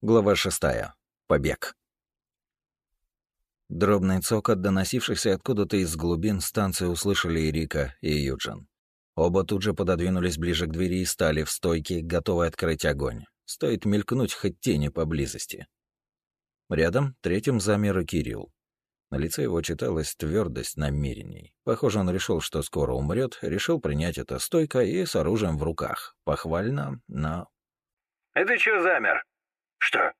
Глава шестая. Побег. Дробный цокот, доносившийся откуда-то из глубин станции, услышали и Рика, и Юджин. Оба тут же пододвинулись ближе к двери и стали в стойке, готовые открыть огонь. Стоит мелькнуть хоть тени поблизости. Рядом третьим замер Кирилл. На лице его читалась твердость намерений. Похоже, он решил, что скоро умрет, решил принять это стойко и с оружием в руках. Похвально, но... «Это чё замер?» «Что?»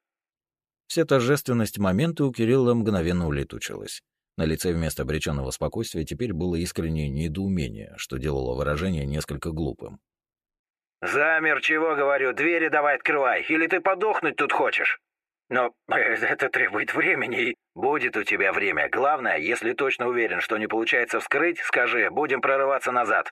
Вся торжественность момента у Кирилла мгновенно улетучилась. На лице вместо обреченного спокойствия теперь было искреннее недоумение, что делало выражение несколько глупым. «Замер, чего говорю? Двери давай открывай, или ты подохнуть тут хочешь? Но это требует времени, и будет у тебя время. Главное, если точно уверен, что не получается вскрыть, скажи, будем прорываться назад».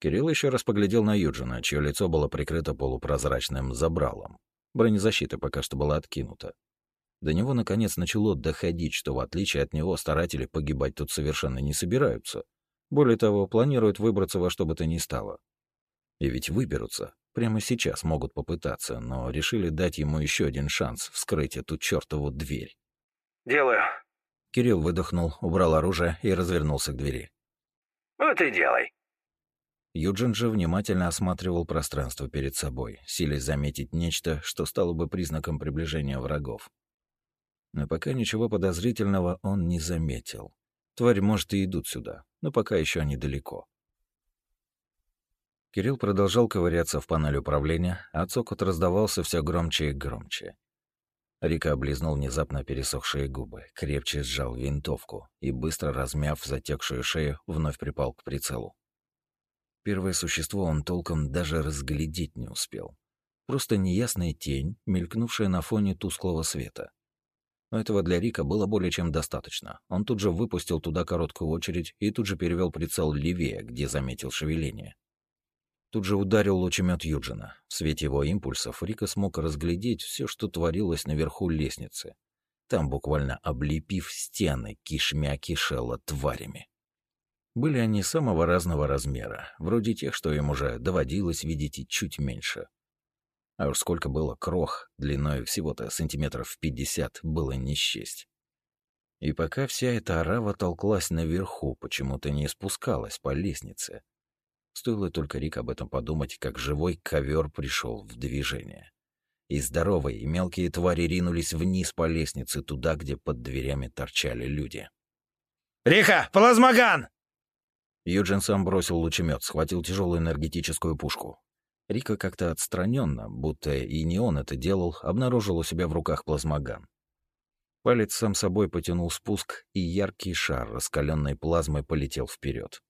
Кирилл еще раз поглядел на Юджина, чье лицо было прикрыто полупрозрачным забралом. Бронезащита пока что была откинута. До него наконец начало доходить, что в отличие от него старатели погибать тут совершенно не собираются. Более того, планируют выбраться во что бы то ни стало. И ведь выберутся. Прямо сейчас могут попытаться, но решили дать ему еще один шанс вскрыть эту чертову дверь. «Делаю». Кирилл выдохнул, убрал оружие и развернулся к двери. «Вот и делай». Юджин же внимательно осматривал пространство перед собой, силясь заметить нечто, что стало бы признаком приближения врагов. Но пока ничего подозрительного он не заметил. Тварь, может, и идут сюда, но пока еще они далеко. Кирилл продолжал ковыряться в панели управления, а цокот раздавался все громче и громче. Рика облизнул внезапно пересохшие губы, крепче сжал винтовку и, быстро размяв затекшую шею, вновь припал к прицелу. Первое существо он толком даже разглядеть не успел. Просто неясная тень, мелькнувшая на фоне тусклого света. Но этого для Рика было более чем достаточно. Он тут же выпустил туда короткую очередь и тут же перевел прицел левее, где заметил шевеление. Тут же ударил лучемет Юджина. В свете его импульсов Рика смог разглядеть все, что творилось наверху лестницы. Там, буквально облепив стены, кишмя кишело тварями. Были они самого разного размера, вроде тех, что им уже доводилось видеть и чуть меньше. А уж сколько было крох, длиной всего-то сантиметров пятьдесят, было не счесть. И пока вся эта орава толклась наверху, почему-то не спускалась по лестнице. Стоило только Рик об этом подумать, как живой ковер пришел в движение. И здоровые, и мелкие твари ринулись вниз по лестнице, туда, где под дверями торчали люди. «Риха, плазмоган!» Юджин сам бросил лучемет, схватил тяжелую энергетическую пушку. Рика как-то отстраненно, будто и не он это делал, обнаружил у себя в руках плазмоган. Палец сам собой потянул спуск, и яркий шар раскаленной плазмой полетел вперед.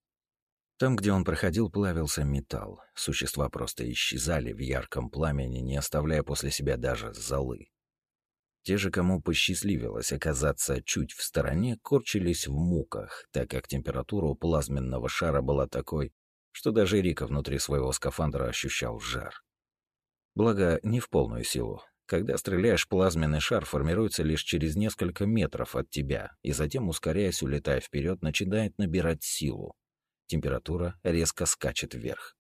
Там, где он проходил, плавился металл. Существа просто исчезали в ярком пламени, не оставляя после себя даже золы. Те же, кому посчастливилось оказаться чуть в стороне, корчились в муках, так как температура у плазменного шара была такой, что даже Рика внутри своего скафандра ощущал жар. Благо, не в полную силу. Когда стреляешь, плазменный шар формируется лишь через несколько метров от тебя, и затем, ускоряясь, улетая вперед, начинает набирать силу. Температура резко скачет вверх.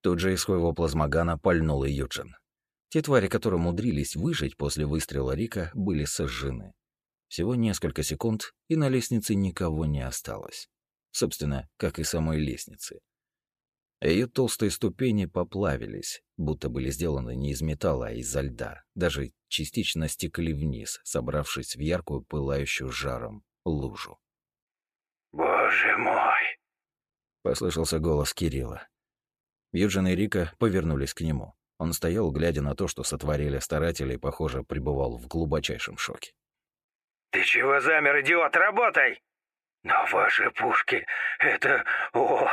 Тут же из своего плазмогана пальнул и Юджин. Те твари, которые умудрились выжить после выстрела Рика, были сожжены. Всего несколько секунд, и на лестнице никого не осталось. Собственно, как и самой лестницы. Ее толстые ступени поплавились, будто были сделаны не из металла, а изо льда. Даже частично стекли вниз, собравшись в яркую, пылающую жаром лужу. «Боже мой!» — послышался голос Кирилла. Юджин и Рика повернулись к нему. Он стоял, глядя на то, что сотворили старатели, и, похоже, пребывал в глубочайшем шоке. «Ты чего замер, идиот? Работай!» «Но ваши пушки — это... о!»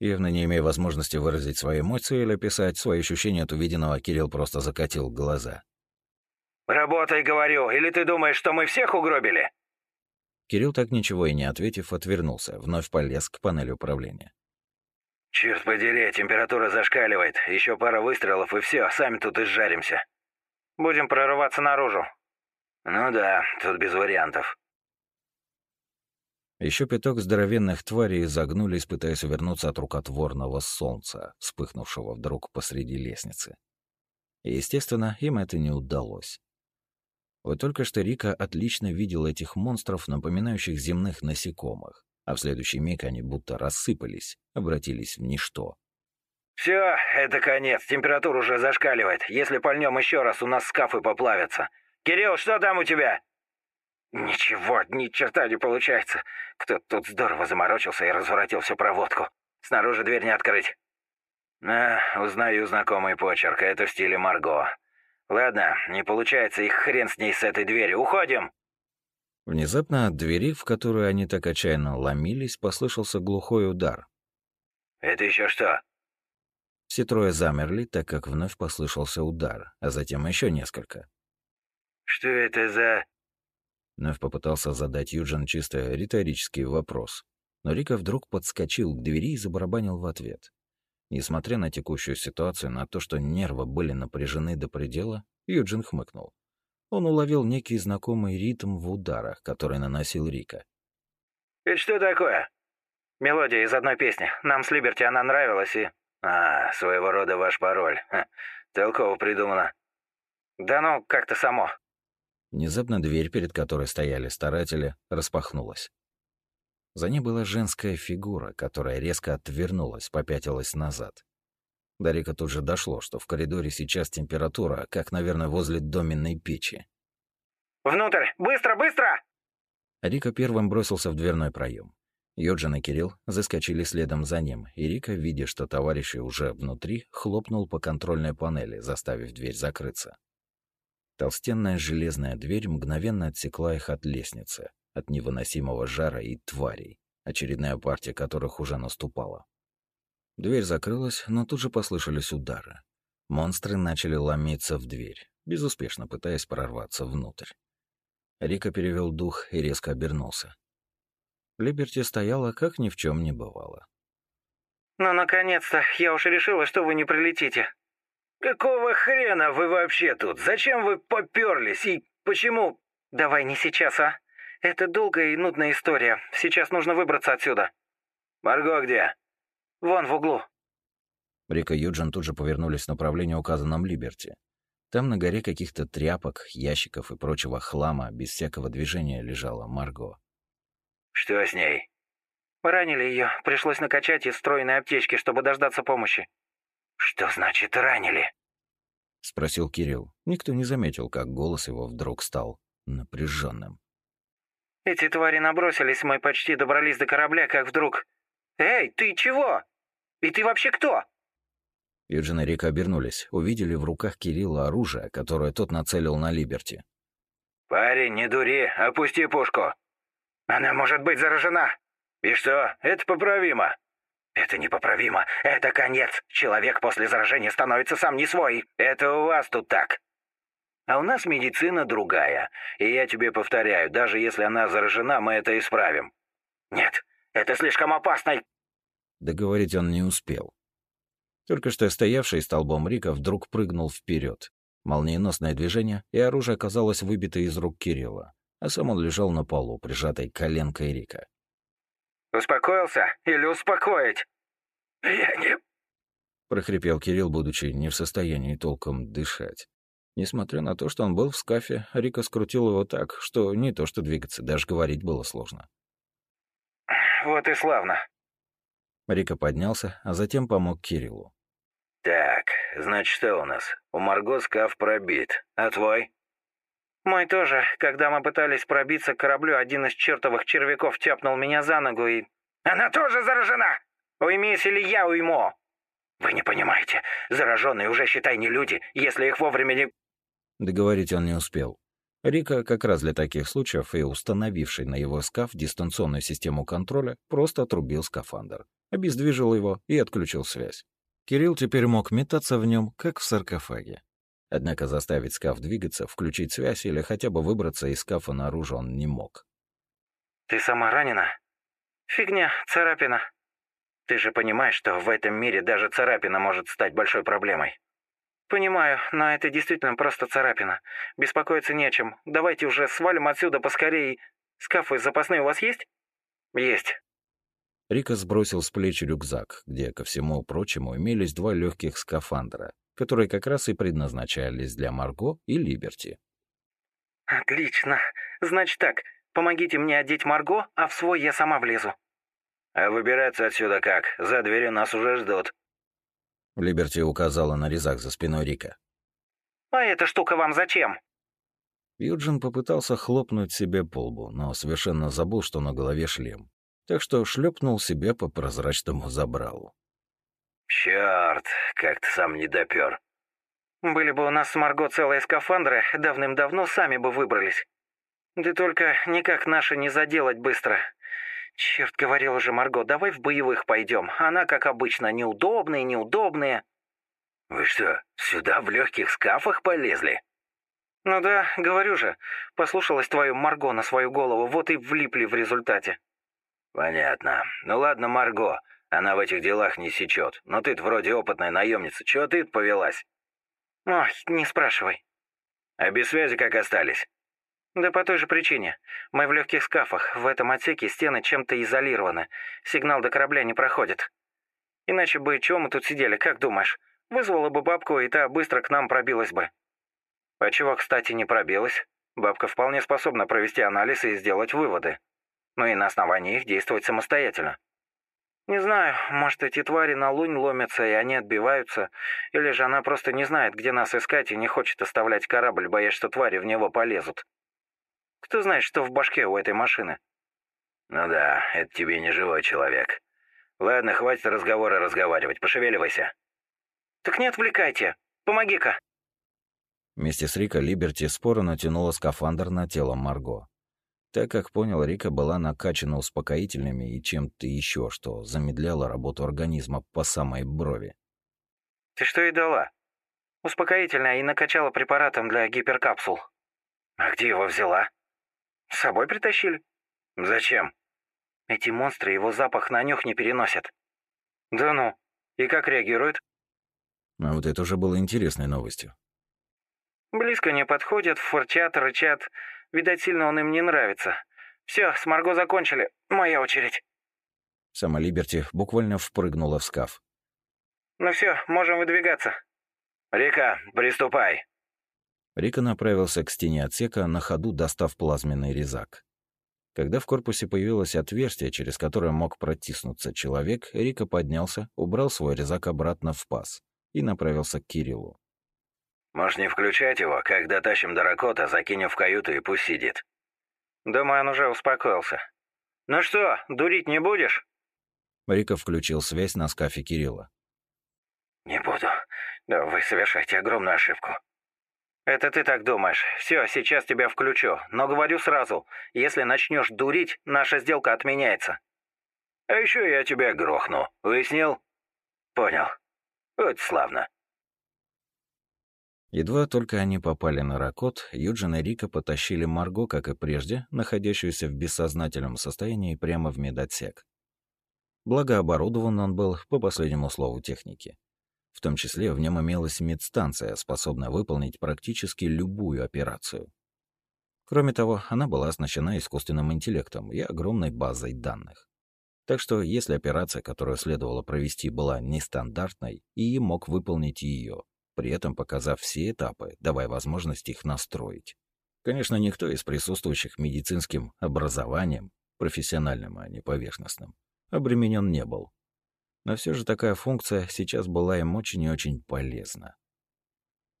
Явно не имея возможности выразить свои эмоции или описать свои ощущения от увиденного, Кирилл просто закатил глаза. «Работай, говорю, или ты думаешь, что мы всех угробили?» Кирилл, так ничего и не ответив, отвернулся, вновь полез к панели управления. «Черт подери, температура зашкаливает. Еще пара выстрелов, и все, сами тут изжаримся. Будем прорываться наружу». «Ну да, тут без вариантов». Еще пяток здоровенных тварей загнулись, пытаясь увернуться от рукотворного солнца, вспыхнувшего вдруг посреди лестницы. И, естественно, им это не удалось. Вот только что Рика отлично видел этих монстров, напоминающих земных насекомых, а в следующий миг они будто рассыпались, обратились в ничто. «Все, это конец, температура уже зашкаливает. Если пальнем еще раз, у нас скафы поплавятся. Кирилл, что там у тебя?» «Ничего, ни черта не получается. Кто-то тут здорово заморочился и разворотил всю проводку. Снаружи дверь не открыть». «А, узнаю знакомый почерк, это в стиле Марго. Ладно, не получается, их хрен с ней с этой дверью. Уходим!» Внезапно от двери, в которую они так отчаянно ломились, послышался глухой удар. «Это еще что?» Все трое замерли, так как вновь послышался удар, а затем еще несколько. «Что это за...» Вновь попытался задать Юджин чисто риторический вопрос, но Рика вдруг подскочил к двери и забарабанил в ответ. Несмотря на текущую ситуацию, на то, что нервы были напряжены до предела, Юджин хмыкнул. Он уловил некий знакомый ритм в ударах, который наносил Рика. «Это что такое?» «Мелодия из одной песни. Нам с Либерти она нравилась и...» «А, своего рода ваш пароль. Ха, толково придумано». «Да ну, как-то само». Внезапно дверь, перед которой стояли старатели, распахнулась. За ней была женская фигура, которая резко отвернулась, попятилась назад. До Рика тут же дошло, что в коридоре сейчас температура, как, наверное, возле доменной печи. «Внутрь! Быстро, быстро!» Рика первым бросился в дверной проем. Йоджин и Кирилл заскочили следом за ним, и Рика, видя, что товарищи уже внутри, хлопнул по контрольной панели, заставив дверь закрыться. Толстенная железная дверь мгновенно отсекла их от лестницы, от невыносимого жара и тварей, очередная партия которых уже наступала. Дверь закрылась, но тут же послышались удары. Монстры начали ломиться в дверь, безуспешно пытаясь прорваться внутрь. Рика перевел дух и резко обернулся. Либерти стояла, как ни в чем не бывало. «Ну, наконец-то! Я уж решила, что вы не прилетите!» «Какого хрена вы вообще тут? Зачем вы попёрлись и почему...» «Давай не сейчас, а? Это долгая и нудная история. Сейчас нужно выбраться отсюда. Марго где? Вон в углу. Рика и Юджин тут же повернулись в направлении, указанном Либерти. Там на горе каких-то тряпок, ящиков и прочего хлама без всякого движения лежала Марго. Что с ней? Ранили ее. Пришлось накачать из встроенной аптечки, чтобы дождаться помощи. Что значит ранили? Спросил Кирилл. Никто не заметил, как голос его вдруг стал напряженным. Эти твари набросились, мы почти добрались до корабля, как вдруг... Эй, ты чего? И ты вообще кто?» Юджин и Рика обернулись, увидели в руках Кирилла оружие, которое тот нацелил на Либерти. «Парень, не дури, опусти пушку. Она может быть заражена. И что, это поправимо?» «Это непоправимо. Это конец. Человек после заражения становится сам не свой. Это у вас тут так. А у нас медицина другая. И я тебе повторяю, даже если она заражена, мы это исправим. Нет, это слишком опасно. Договорить он не успел. Только что стоявший столбом Рика вдруг прыгнул вперед. Молниеносное движение, и оружие оказалось выбито из рук Кирилла, а сам он лежал на полу, прижатой коленкой Рика. «Успокоился? Или успокоить?» «Я не...» — прохрипел Кирилл, будучи не в состоянии толком дышать. Несмотря на то, что он был в скафе, Рика скрутил его так, что не то что двигаться, даже говорить было сложно. «Вот и славно». Рика поднялся, а затем помог Кириллу. «Так, значит, что у нас? У Марго скаф пробит. А твой?» «Мой тоже. Когда мы пытались пробиться к кораблю, один из чертовых червяков тяпнул меня за ногу и...» «Она тоже заражена! Уймись или я уйму!» «Вы не понимаете. Зараженные уже, считай, не люди, если их вовремя не...» Договорить он не успел. Рика, как раз для таких случаев и установивший на его скаф дистанционную систему контроля, просто отрубил скафандр, обездвижил его и отключил связь. Кирилл теперь мог метаться в нем, как в саркофаге. Однако заставить скаф двигаться, включить связь или хотя бы выбраться из скафа наружу он не мог. «Ты сама ранена?» «Фигня, царапина. Ты же понимаешь, что в этом мире даже царапина может стать большой проблемой?» «Понимаю, но это действительно просто царапина. Беспокоиться не о чем. Давайте уже свалим отсюда поскорее. Скафы запасные у вас есть?» «Есть». Рика сбросил с плеч рюкзак, где, ко всему прочему, имелись два легких скафандра, которые как раз и предназначались для Марго и Либерти. «Отлично. Значит так, помогите мне одеть Марго, а в свой я сама влезу». «А выбираться отсюда как? За дверью нас уже ждут». Либерти указала на резак за спиной Рика. «А эта штука вам зачем?» Юджин попытался хлопнуть себе по лбу, но совершенно забыл, что на голове шлем. Так что шлепнул себе по прозрачному забралу. «Чёрт, как ты сам не допёр». «Были бы у нас с Марго целые скафандры, давным-давно сами бы выбрались. Да только никак наши не заделать быстро. Черт, говорил уже Марго, давай в боевых пойдем. Она, как обычно, неудобные, неудобные». «Вы что, сюда в легких скафах полезли?» «Ну да, говорю же, послушалась твою Марго на свою голову, вот и влипли в результате». «Понятно. Ну ладно, Марго, она в этих делах не сечет. Но ты-то вроде опытная наемница, чего ты повелась?» «Ой, не спрашивай». «А без связи как остались?» «Да по той же причине. Мы в легких скафах. В этом отсеке стены чем-то изолированы. Сигнал до корабля не проходит. Иначе бы чего мы тут сидели, как думаешь? Вызвала бы бабку, и та быстро к нам пробилась бы». А чего, кстати, не пробилась? Бабка вполне способна провести анализ и сделать выводы. Ну и на основании их действовать самостоятельно. Не знаю, может, эти твари на лунь ломятся, и они отбиваются, или же она просто не знает, где нас искать и не хочет оставлять корабль, боясь, что твари в него полезут. Кто знает, что в башке у этой машины? Ну да, это тебе не живой человек. Ладно, хватит разговора разговаривать, пошевеливайся. Так не отвлекайте. Помоги-ка. Вместе с Рика Либерти споро натянула скафандр на тело Марго. Так как понял, Рика была накачана успокоительными и чем-то еще, что замедляло работу организма по самой брови. «Ты что ей дала?» «Успокоительное и накачала препаратом для гиперкапсул». «А где его взяла?» «С собой притащили». «Зачем?» «Эти монстры его запах на нюх не переносят». «Да ну? И как реагируют?» А вот это уже было интересной новостью. Близко не подходят, фурчат, рычат. Видать, сильно он им не нравится. Все, с Марго закончили. Моя очередь. Сама Либерти буквально впрыгнула в скаф. Ну все, можем выдвигаться. Рика, приступай. Рика направился к стене отсека, на ходу достав плазменный резак. Когда в корпусе появилось отверстие, через которое мог протиснуться человек, Рика поднялся, убрал свой резак обратно в паз и направился к Кириллу. Можешь не включать его, когда тащим до Ракота, закинем в каюту и пусть сидит. Думаю, он уже успокоился. Ну что, дурить не будешь? Рика включил связь на скафе Кирилла. Не буду. Да вы совершаете огромную ошибку. Это ты так думаешь. Все, сейчас тебя включу. Но говорю сразу, если начнешь дурить, наша сделка отменяется. А еще я тебя грохну. Выяснил? Понял. Вот славно. Едва только они попали на Ракот, Юджин и Рика потащили Марго, как и прежде, находящуюся в бессознательном состоянии, прямо в медотсек. Благо оборудован он был по последнему слову техники. В том числе в нем имелась медстанция, способная выполнить практически любую операцию. Кроме того, она была оснащена искусственным интеллектом и огромной базой данных. Так что, если операция, которую следовало провести, была нестандартной, ИИ мог выполнить ее, при этом показав все этапы, давая возможность их настроить. Конечно, никто из присутствующих медицинским образованием, профессиональным, а не поверхностным, обременен не был. Но все же такая функция сейчас была им очень и очень полезна.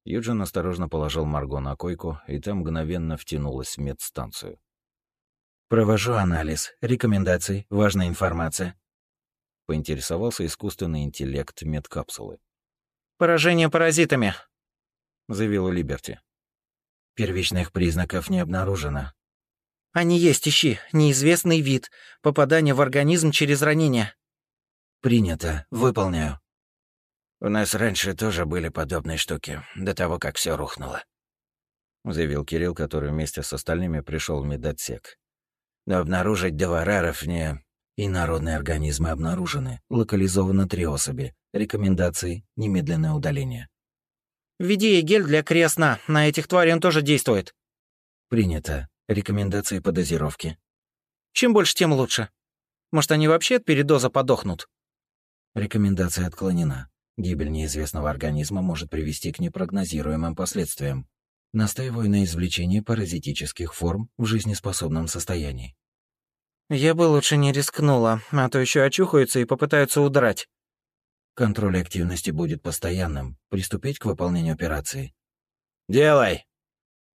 Юджин осторожно положил Марго на койку, и там мгновенно втянулась в медстанцию. «Провожу анализ. Рекомендации. Важная информация». Поинтересовался искусственный интеллект медкапсулы. «Поражение паразитами», — заявила Либерти. «Первичных признаков не обнаружено». «Они есть, ищи. Неизвестный вид. Попадание в организм через ранение». «Принято. Выполняю». «У нас раньше тоже были подобные штуки, до того, как все рухнуло», — заявил Кирилл, который вместе с остальными пришел в медотсек. «Но обнаружить довараров не...» И народные организмы обнаружены. Локализовано три особи. Рекомендации – немедленное удаление. «Введи гель для кресна. На этих тварей он тоже действует». «Принято. Рекомендации по дозировке». «Чем больше, тем лучше. Может, они вообще от передоза подохнут?» Рекомендация отклонена. Гибель неизвестного организма может привести к непрогнозируемым последствиям. Настаиваю на извлечении паразитических форм в жизнеспособном состоянии. Я бы лучше не рискнула, а то еще очухаются и попытаются удрать. Контроль активности будет постоянным. Приступить к выполнению операции. «Делай!»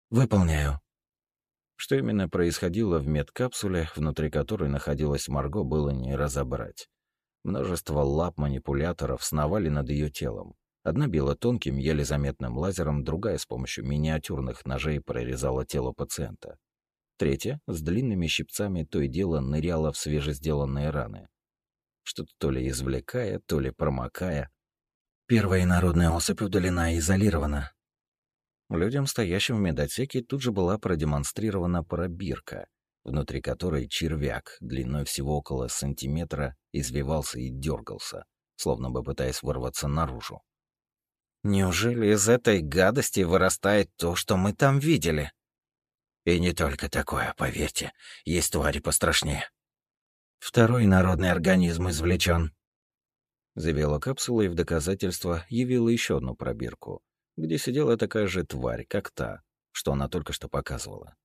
«Выполняю». Что именно происходило в медкапсуле, внутри которой находилась Марго, было не разобрать. Множество лап манипуляторов сновали над ее телом. Одна била тонким, еле заметным лазером, другая с помощью миниатюрных ножей прорезала тело пациента. Третья, с длинными щипцами, то и дело ныряла в свежесделанные раны. Что-то то ли извлекая, то ли промокая. Первая инородная особь удалена и изолирована. Людям, стоящим в медотсеке, тут же была продемонстрирована пробирка, внутри которой червяк, длиной всего около сантиметра, извивался и дергался, словно бы пытаясь вырваться наружу. «Неужели из этой гадости вырастает то, что мы там видели?» «И не только такое, поверьте. Есть твари пострашнее. Второй народный организм извлечен. Завела капсула и в доказательство явила еще одну пробирку, где сидела такая же тварь, как та, что она только что показывала.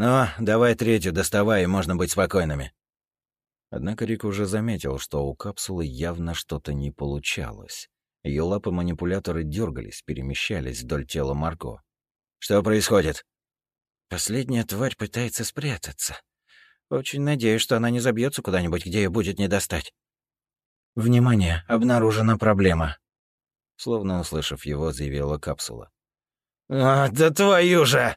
«Ну, давай третью доставай, и можно быть спокойными». Однако Рик уже заметил, что у капсулы явно что-то не получалось. Ее лапы-манипуляторы дергались, перемещались вдоль тела Марго. «Что происходит?» «Последняя тварь пытается спрятаться. Очень надеюсь, что она не забьется куда-нибудь, где ее будет не достать». «Внимание! Обнаружена проблема!» Словно услышав его, заявила капсула. «А, да твою же!»